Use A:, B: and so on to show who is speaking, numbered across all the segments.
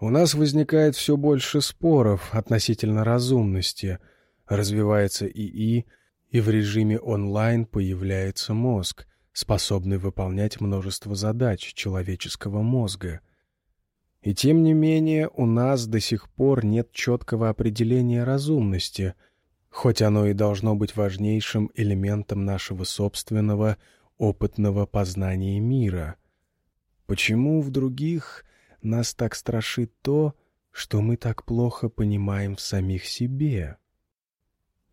A: У нас возникает все больше споров относительно разумности, развивается ИИ, и в режиме онлайн появляется мозг, способный выполнять множество задач человеческого мозга. И тем не менее у нас до сих пор нет четкого определения разумности, хоть оно и должно быть важнейшим элементом нашего собственного опытного познания мира. Почему в других нас так страшит то, что мы так плохо понимаем в самих себе?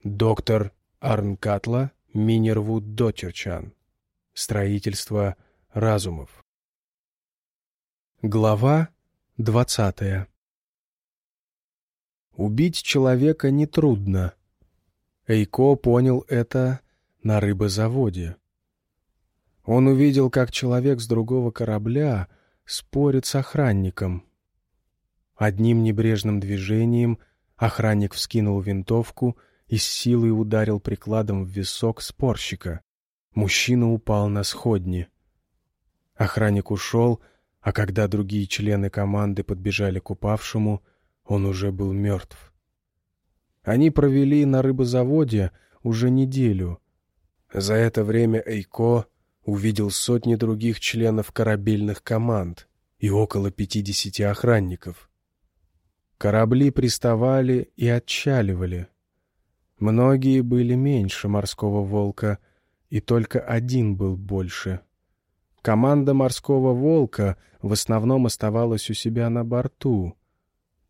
A: Доктор Арнкатла Минервуд Дотерчан. Строительство разумов. Глава двадцатая. Убить человека нетрудно. Эйко понял это на рыбозаводе. Он увидел, как человек с другого корабля спорит с охранником. Одним небрежным движением охранник вскинул винтовку и с силой ударил прикладом в висок спорщика. Мужчина упал на сходни. Охранник ушел, а когда другие члены команды подбежали к упавшему, он уже был мертв. Они провели на рыбозаводе уже неделю. За это время Эйко увидел сотни других членов корабельных команд и около пятидесяти охранников. Корабли приставали и отчаливали. Многие были меньше морского волка, и только один был больше. Команда морского волка в основном оставалась у себя на борту,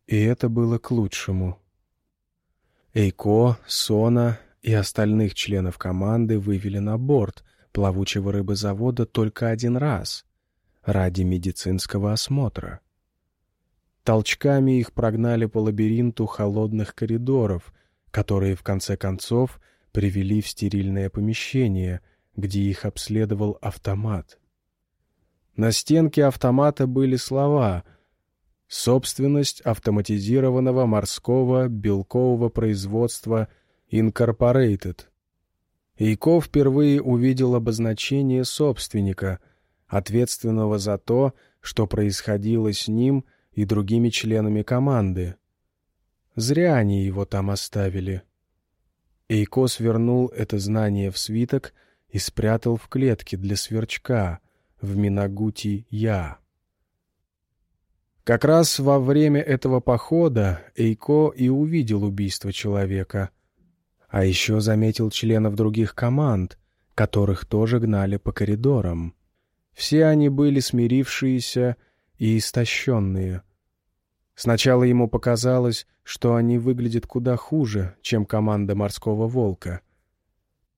A: и это было к лучшему. Эйко, Сона и остальных членов команды вывели на борт — плавучего рыбозавода только один раз, ради медицинского осмотра. Толчками их прогнали по лабиринту холодных коридоров, которые в конце концов привели в стерильное помещение, где их обследовал автомат. На стенке автомата были слова «Собственность автоматизированного морского белкового производства Incorporated», Яйко впервые увидел обозначение собственника, ответственного за то, что происходило с ним и другими членами команды. Зря они его там оставили. Эйко свернул это знание в свиток и спрятал в клетке для сверчка в Минагути Я. Как раз во время этого похода Эйко и увидел убийство человека — а еще заметил членов других команд, которых тоже гнали по коридорам. Все они были смирившиеся и истощенные. Сначала ему показалось, что они выглядят куда хуже, чем команда морского волка.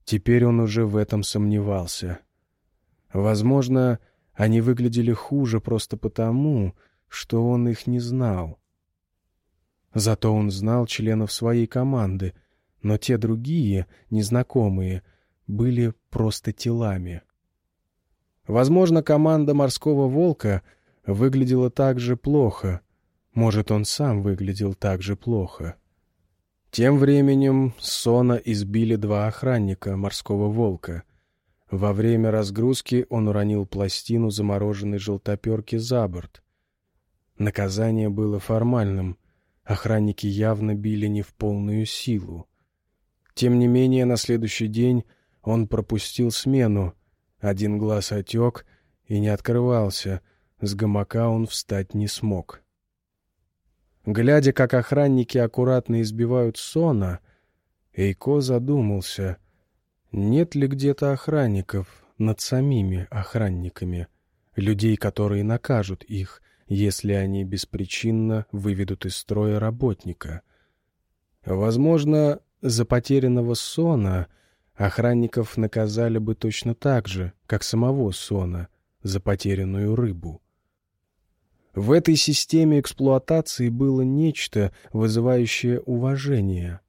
A: Теперь он уже в этом сомневался. Возможно, они выглядели хуже просто потому, что он их не знал. Зато он знал членов своей команды — но те другие, незнакомые, были просто телами. Возможно, команда морского волка выглядела так же плохо. Может, он сам выглядел так же плохо. Тем временем Сона избили два охранника морского волка. Во время разгрузки он уронил пластину замороженной желтоперки за борт. Наказание было формальным. Охранники явно били не в полную силу. Тем не менее, на следующий день он пропустил смену. Один глаз отек и не открывался. С гамака он встать не смог. Глядя, как охранники аккуратно избивают Сона, Эйко задумался, нет ли где-то охранников над самими охранниками, людей, которые накажут их, если они беспричинно выведут из строя работника. Возможно, за потерянного Сона охранников наказали бы точно так же, как самого Сона за потерянную рыбу. В этой системе эксплуатации было нечто, вызывающее уважение.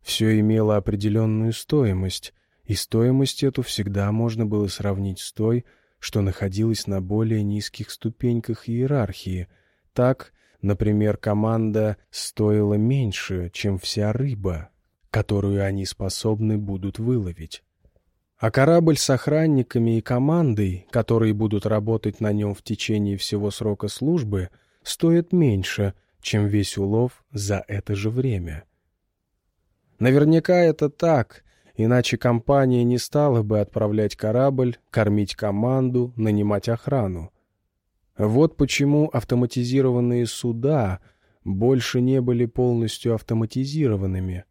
A: Все имело определенную стоимость, и стоимость эту всегда можно было сравнить с той, что находилась на более низких ступеньках иерархии. Так, например, команда стоила меньше, чем вся рыба которую они способны будут выловить. А корабль с охранниками и командой, которые будут работать на нем в течение всего срока службы, стоит меньше, чем весь улов за это же время. Наверняка это так, иначе компания не стала бы отправлять корабль, кормить команду, нанимать охрану. Вот почему автоматизированные суда больше не были полностью автоматизированными.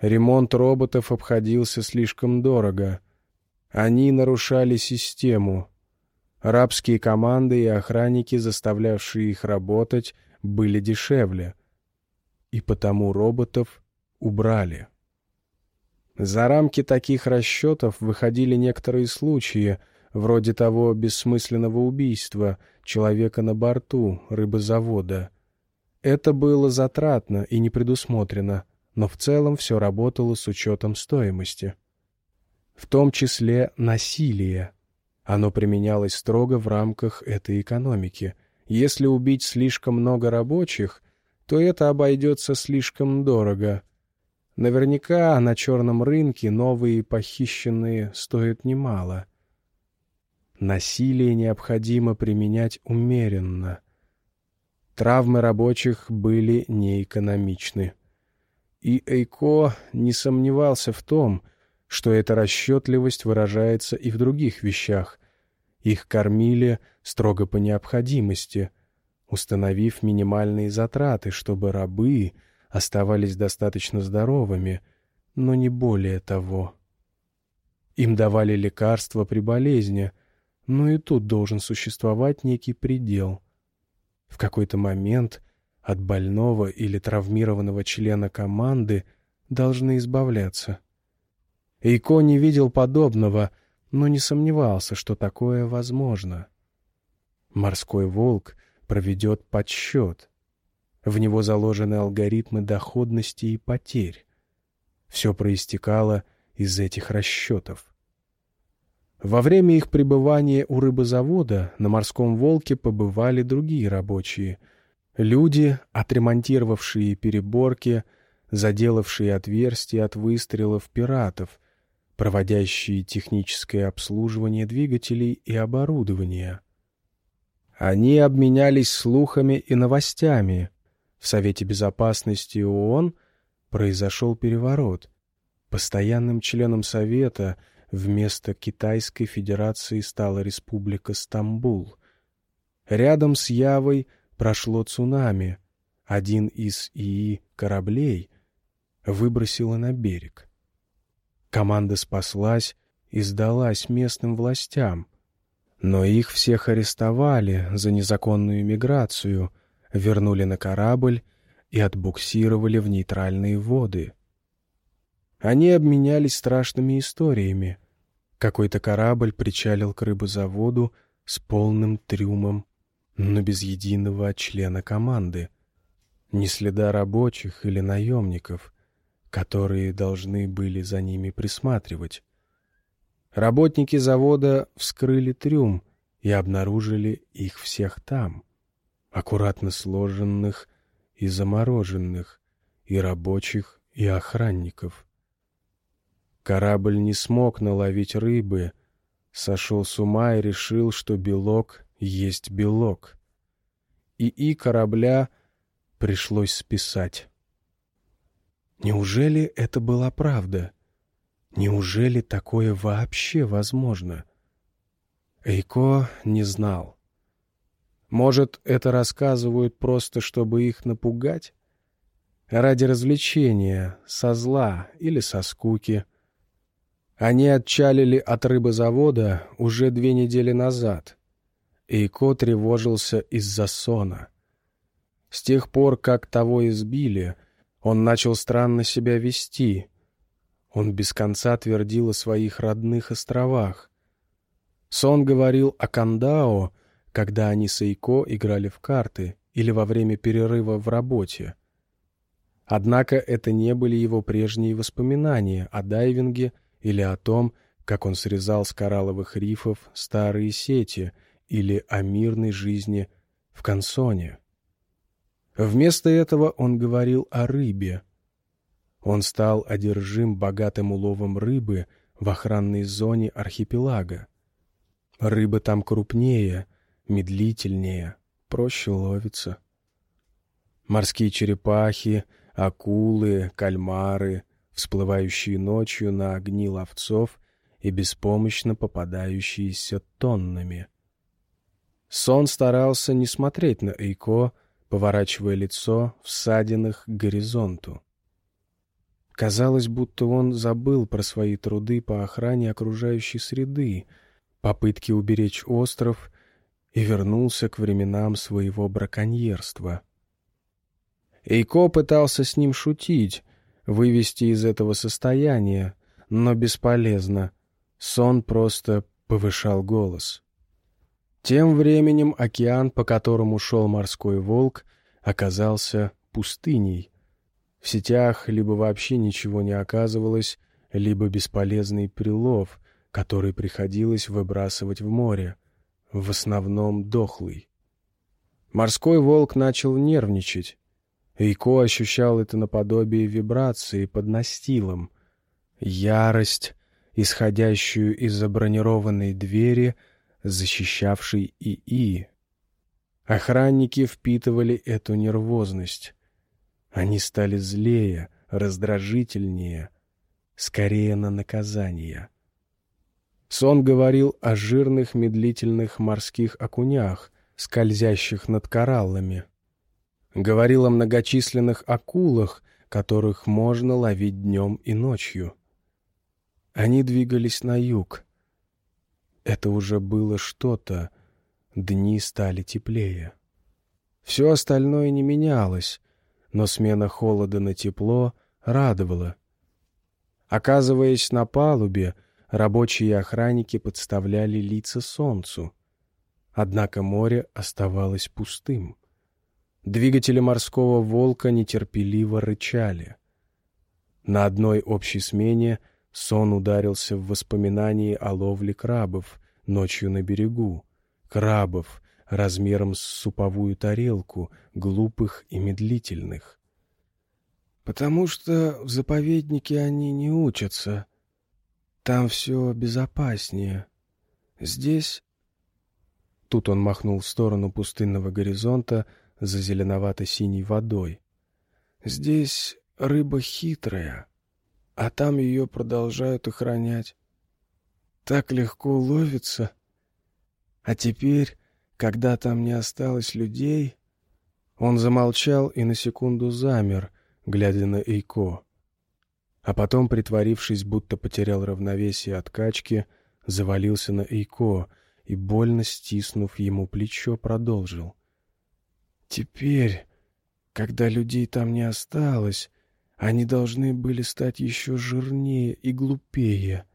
A: Ремонт роботов обходился слишком дорого. Они нарушали систему. Рабские команды и охранники, заставлявшие их работать, были дешевле. И потому роботов убрали. За рамки таких расчетов выходили некоторые случаи, вроде того бессмысленного убийства человека на борту рыбозавода. Это было затратно и не предусмотрено, но в целом все работало с учетом стоимости. В том числе насилие. Оно применялось строго в рамках этой экономики. Если убить слишком много рабочих, то это обойдется слишком дорого — Наверняка на черном рынке новые похищенные стоят немало. Насилие необходимо применять умеренно. Травмы рабочих были неэкономичны. И Эйко не сомневался в том, что эта расчетливость выражается и в других вещах. Их кормили строго по необходимости, установив минимальные затраты, чтобы рабы — оставались достаточно здоровыми, но не более того. Им давали лекарства при болезни, но и тут должен существовать некий предел. В какой-то момент от больного или травмированного члена команды должны избавляться. Эйко не видел подобного, но не сомневался, что такое возможно. Морской волк проведет подсчет, в него заложены алгоритмы доходности и потерь. Все проистекало из этих расчетов. Во время их пребывания у рыбозавода на морском «Волке» побывали другие рабочие. Люди, отремонтировавшие переборки, заделавшие отверстия от выстрелов пиратов, проводящие техническое обслуживание двигателей и оборудования. Они обменялись слухами и новостями, в Совете Безопасности ООН произошел переворот. Постоянным членом Совета вместо Китайской Федерации стала Республика Стамбул. Рядом с Явой прошло цунами. Один из ИИ кораблей выбросило на берег. Команда спаслась и сдалась местным властям, но их всех арестовали за незаконную миграцию — вернули на корабль и отбуксировали в нейтральные воды. Они обменялись страшными историями. Какой-то корабль причалил к рыбозаводу с полным трюмом, но без единого члена команды. Ни следа рабочих или наемников, которые должны были за ними присматривать. Работники завода вскрыли трюм и обнаружили их всех там аккуратно сложенных и замороженных, и рабочих, и охранников. Корабль не смог наловить рыбы, сошел с ума и решил, что белок есть белок. И и корабля пришлось списать. Неужели это была правда? Неужели такое вообще возможно? Эйко не знал. Может, это рассказывают просто, чтобы их напугать? Ради развлечения, со зла или со скуки. Они отчалили от рыбозавода уже две недели назад. и Ко тревожился из-за сона. С тех пор, как того избили, он начал странно себя вести. Он без конца твердил о своих родных островах. Сон говорил о Кандао — когда они с Эйко играли в карты или во время перерыва в работе. Однако это не были его прежние воспоминания о дайвинге или о том, как он срезал с коралловых рифов старые сети или о мирной жизни в Консоне. Вместо этого он говорил о рыбе. Он стал одержим богатым уловом рыбы в охранной зоне архипелага. Рыба там крупнее — медлительнее, проще ловится. Морские черепахи, акулы, кальмары, всплывающие ночью на огни ловцов и беспомощно попадающиеся тоннами. Сон старался не смотреть на Эйко, поворачивая лицо в ссадинах к горизонту. Казалось, будто он забыл про свои труды по охране окружающей среды, попытки уберечь остров и вернулся к временам своего браконьерства. Эйко пытался с ним шутить, вывести из этого состояния, но бесполезно. Сон просто повышал голос. Тем временем океан, по которому шел морской волк, оказался пустыней. В сетях либо вообще ничего не оказывалось, либо бесполезный прилов, который приходилось выбрасывать в море, в основном дохлый. Морской волк начал нервничать. Эйко ощущал это наподобие вибрации под настилом. Ярость, исходящую из-за бронированной двери, защищавшей ИИ. Охранники впитывали эту нервозность. Они стали злее, раздражительнее, скорее на наказание. Сон говорил о жирных медлительных морских окунях, скользящих над кораллами — Говорил о многочисленных акулах, которых можно ловить днем и ночью. Они двигались на юг. Это уже было что-то, дни стали теплее. Все остальное не менялось, но смена холода на тепло радовала. Оказываясь на палубе, рабочие охранники подставляли лица солнцу. Однако море оставалось пустым. Двигатели морского волка нетерпеливо рычали. На одной общей смене сон ударился в воспоминании о ловле крабов ночью на берегу. Крабов размером с суповую тарелку, глупых и медлительных. «Потому что в заповеднике они не учатся. Там все безопаснее. Здесь...» Тут он махнул в сторону пустынного горизонта, за зеленовато-синей водой. Здесь рыба хитрая, а там ее продолжают охранять. Так легко ловится. А теперь, когда там не осталось людей... Он замолчал и на секунду замер, глядя на Эйко. А потом, притворившись, будто потерял равновесие от качки, завалился на Эйко и, больно стиснув ему плечо, продолжил. Теперь, когда людей там не осталось, они должны были стать еще жирнее и глупее.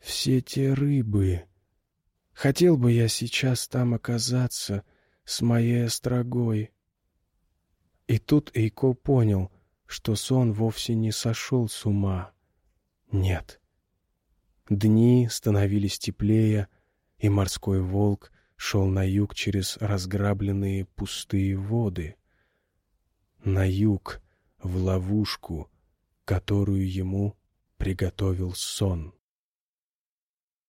A: Все те рыбы. Хотел бы я сейчас там оказаться с моей острогой. И тут Эйко понял, что сон вовсе не сошел с ума. Нет. Дни становились теплее, и морской волк шел на юг через разграбленные пустые воды. На юг, в ловушку, которую ему приготовил сон.